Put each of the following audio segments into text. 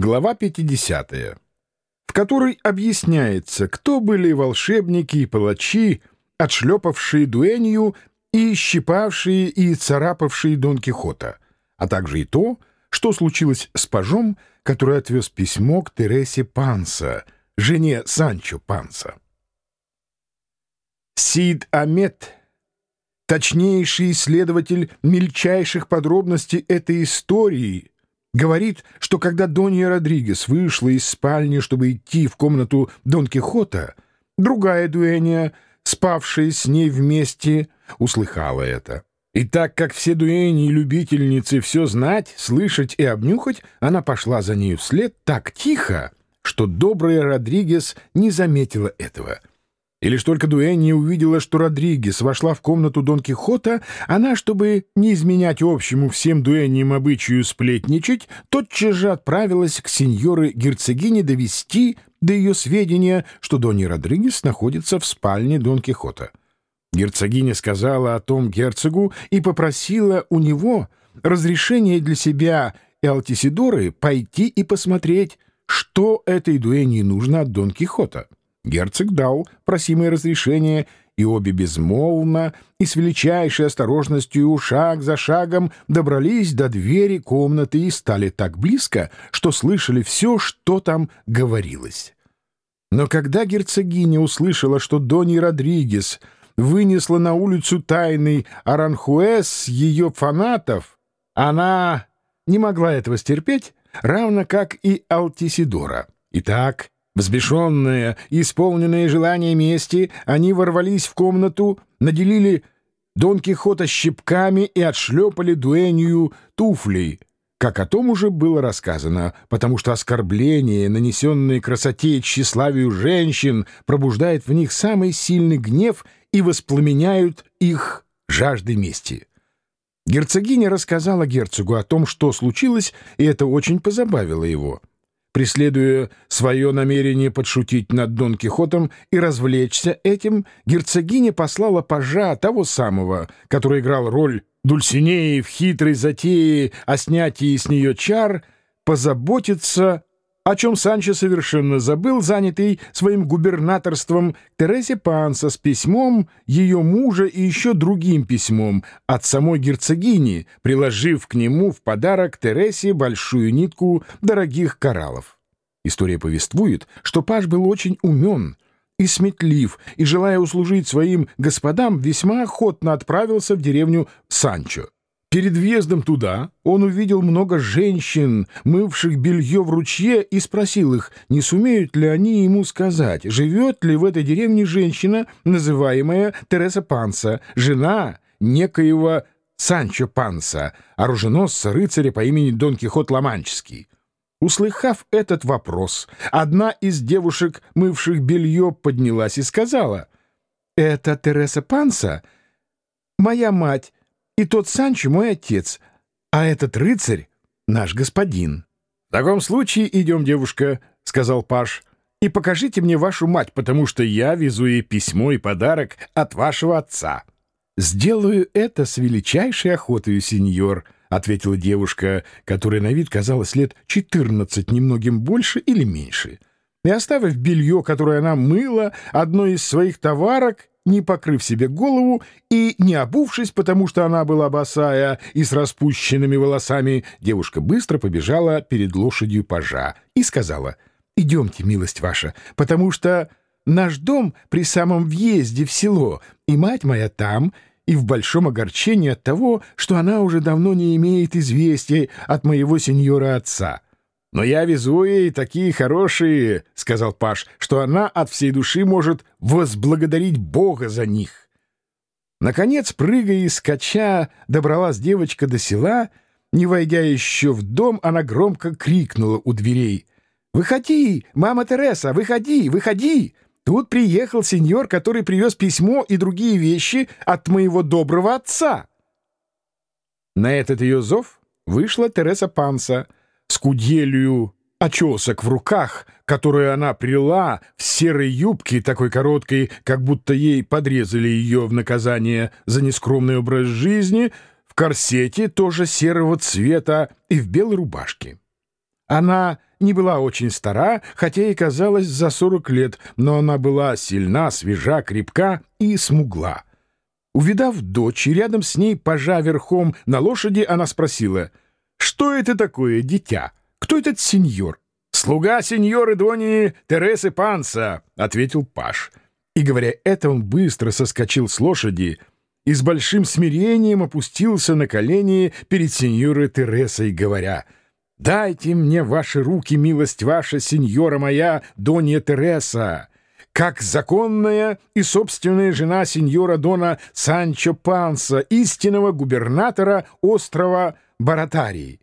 Глава 50, в которой объясняется, кто были волшебники и палачи, отшлепавшие дуэнью и щипавшие и царапавшие Дон Кихота, а также и то, что случилось с пажом, который отвез письмо к Тересе Панса, жене Санчо Панса. Сид Амет, точнейший исследователь мельчайших подробностей этой истории, говорит, что когда Донья Родригес вышла из спальни, чтобы идти в комнату Дон Кихота, другая дуэния, спавшая с ней вместе, услыхала это. И так как все дуэни и любительницы все знать, слышать и обнюхать, она пошла за нею вслед так тихо, что добрая Родригес не заметила этого. И лишь только Дуэнни увидела, что Родригес вошла в комнату Дон Кихота, она, чтобы не изменять общему всем дуэнниям обычаю сплетничать, тотчас же отправилась к сеньоре герцогине довести до ее сведения, что Донни Родригес находится в спальне Дон Кихота. Герцогиня сказала о том герцогу и попросила у него разрешения для себя и Алтисидоры пойти и посмотреть, что этой дуэне нужно от Дон Кихота. Герцог дал просимое разрешение, и обе безмолвно и с величайшей осторожностью шаг за шагом добрались до двери комнаты и стали так близко, что слышали все, что там говорилось. Но когда герцогиня услышала, что Донни Родригес — вынесла на улицу тайный Аранхуэс ее фанатов, она не могла этого стерпеть, равно как и Алтисидора. Итак, взбешенные исполненные желания мести, они ворвались в комнату, наделили Дон Кихота щипками и отшлепали дуэнью туфлей, как о том уже было рассказано, потому что оскорбление, нанесенное красоте и тщеславию женщин, пробуждает в них самый сильный гнев и воспламеняют их жаждой мести. Герцогиня рассказала герцогу о том, что случилось, и это очень позабавило его. Преследуя свое намерение подшутить над Дон Кихотом и развлечься этим, герцогиня послала пажа того самого, который играл роль Дульсинеи в хитрой затее о снятии с нее чар, позаботиться о чем Санчо совершенно забыл, занятый своим губернаторством Тересе Панса с письмом ее мужа и еще другим письмом от самой герцогини, приложив к нему в подарок Тересе большую нитку дорогих кораллов. История повествует, что Паш был очень умен и сметлив, и, желая услужить своим господам, весьма охотно отправился в деревню Санчо. Перед въездом туда он увидел много женщин, мывших белье в ручье, и спросил их, не сумеют ли они ему сказать, живет ли в этой деревне женщина, называемая Тереса Панса, жена некоего Санчо Панса, оруженосца рыцаря по имени Дон Кихот Ламанческий. Услыхав этот вопрос, одна из девушек, мывших белье, поднялась и сказала, «Это Тереса Панса, моя мать, и тот Санчо мой отец, а этот рыцарь — наш господин. — В таком случае идем, девушка, — сказал Паш, — и покажите мне вашу мать, потому что я везу ей письмо и подарок от вашего отца. — Сделаю это с величайшей охотой, сеньор, — ответила девушка, которая на вид казалась лет четырнадцать, немногим больше или меньше. И, оставив белье, которое она мыла, одной из своих товарок, не покрыв себе голову и не обувшись, потому что она была босая и с распущенными волосами, девушка быстро побежала перед лошадью пажа и сказала «Идемте, милость ваша, потому что наш дом при самом въезде в село, и мать моя там, и в большом огорчении от того, что она уже давно не имеет известий от моего сеньора отца». «Но я везу ей такие хорошие, — сказал Паш, — что она от всей души может возблагодарить Бога за них». Наконец, прыгая и скача, добралась девочка до села. Не войдя еще в дом, она громко крикнула у дверей. «Выходи, мама Тереса, выходи, выходи! Тут приехал сеньор, который привез письмо и другие вещи от моего доброго отца». На этот ее зов вышла Тереса Панса — с куделью очесок в руках, которую она прила в серой юбке, такой короткой, как будто ей подрезали ее в наказание за нескромный образ жизни, в корсете тоже серого цвета и в белой рубашке. Она не была очень стара, хотя и казалась за сорок лет, но она была сильна, свежа, крепка и смугла. Увидав дочь и рядом с ней, пажа верхом на лошади, она спросила, «Что это такое, дитя? Кто этот сеньор?» «Слуга сеньоры Дони Тересы Панса», — ответил паж. И, говоря это, он быстро соскочил с лошади и с большим смирением опустился на колени перед сеньорой Тересой, говоря, «Дайте мне ваши руки, милость ваша, сеньора моя, Донья Тереса, как законная и собственная жена сеньора Дона Санчо Панса, истинного губернатора острова Баратарии».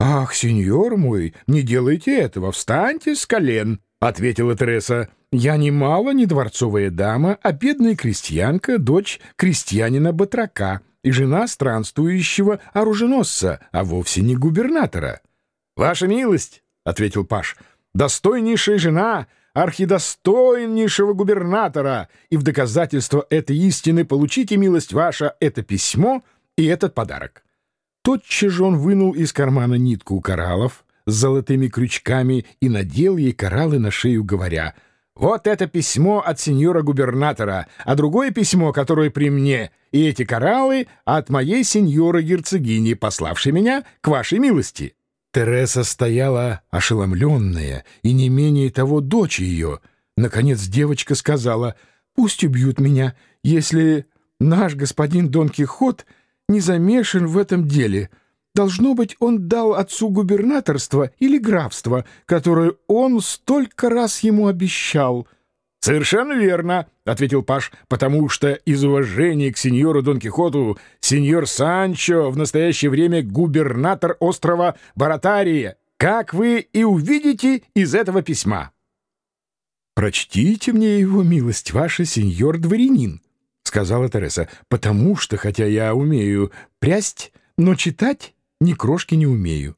«Ах, сеньор мой, не делайте этого, встаньте с колен», — ответила Тереса. «Я немало не дворцовая дама, а бедная крестьянка, дочь крестьянина-батрака и жена странствующего оруженосца, а вовсе не губернатора». «Ваша милость», — ответил Паш, — «достойнейшая жена архидостойнейшего губернатора, и в доказательство этой истины получите, милость ваша, это письмо и этот подарок». Тотчас же он вынул из кармана нитку кораллов с золотыми крючками и надел ей кораллы на шею, говоря, «Вот это письмо от сеньора-губернатора, а другое письмо, которое при мне, и эти кораллы от моей сеньора-герцогини, пославшей меня к вашей милости». Тереса стояла ошеломленная, и не менее того дочь ее. Наконец девочка сказала, «Пусть убьют меня, если наш господин Дон Кихот — не замешан в этом деле. Должно быть, он дал отцу губернаторство или графство, которое он столько раз ему обещал». «Совершенно верно», — ответил Паш, «потому что из уважения к сеньору Дон Кихоту сеньор Санчо в настоящее время губернатор острова Баратария, как вы и увидите из этого письма». «Прочтите мне его, милость ваша, сеньор дворянин», — сказала Тереса, — потому что, хотя я умею прясть, но читать ни крошки не умею.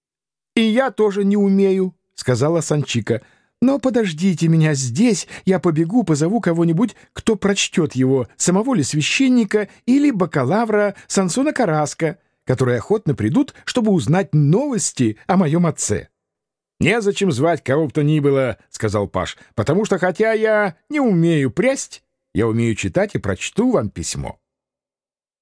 — И я тоже не умею, — сказала Санчика. — Но подождите меня здесь, я побегу, позову кого-нибудь, кто прочтет его, самого ли священника или бакалавра Сансона Караска, которые охотно придут, чтобы узнать новости о моем отце. — Незачем звать кого бы то ни было, — сказал Паш, — потому что, хотя я не умею прясть, я умею читать и прочту вам письмо.